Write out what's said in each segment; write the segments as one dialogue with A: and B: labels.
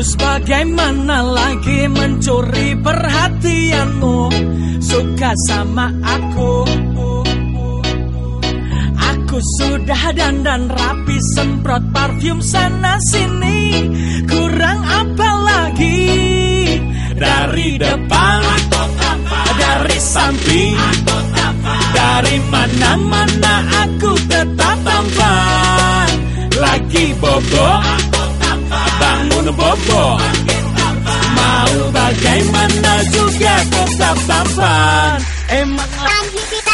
A: Terus bagaimana lagi mencuri perhatianmu? Suka sama Aku sudah dandan rapi Semprot parfum sana sini. Kurang apa lagi? Dari depan Dari samping Dari mana-mana aku tetap tampan. Lagi bobo bangun bobo Mau bagaimana juga tetap tampan. Emang lagi Emang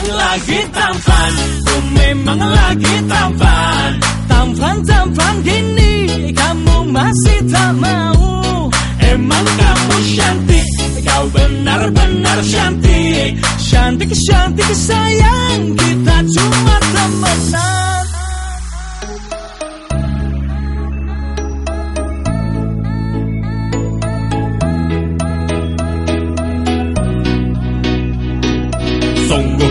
A: Emang lagi tampan. Ku memang lagi tampan. Tampan-tampan gini kamu masih tak mau. Emang kamu cantik Kau benar-benar cantik. Cantik-cantik sayang Kita cuma temenan. Sungguh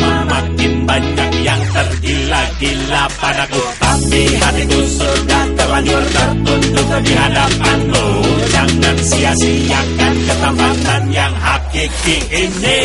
A: lama makin banyak yang tergila-gila padaku. Tapi hatiku sudah terlanjur tertunduk di hadapanmu. Jangan sia-siakan ketampanan yang hakiki ini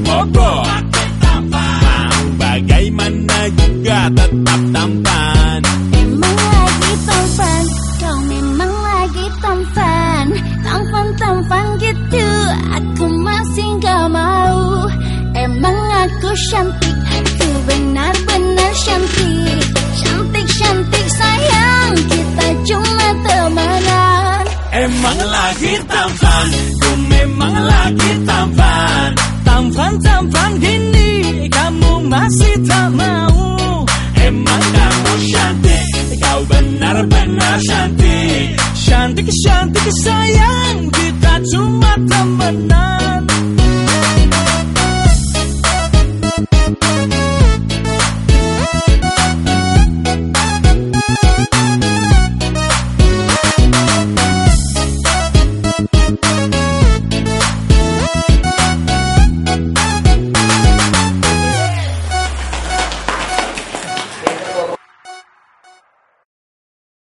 A: mau bagaimana juga tetap tampan.
B: Memang lagi tampan, kau memang lagi tampan. Tampan-tampan gitu, aku masih gak mau. Emang aku cantik, aku benar-benar cantik. Cantik-cantik sayang, kita cuma temenan.
A: Emang lagi tampan, ku memang lagi tampan Tampan-tampan gini, kamu masih tak mau. Emang kamu cantik, kau benar-benar cantik Cantik-cantik sayang, kita cuma temenan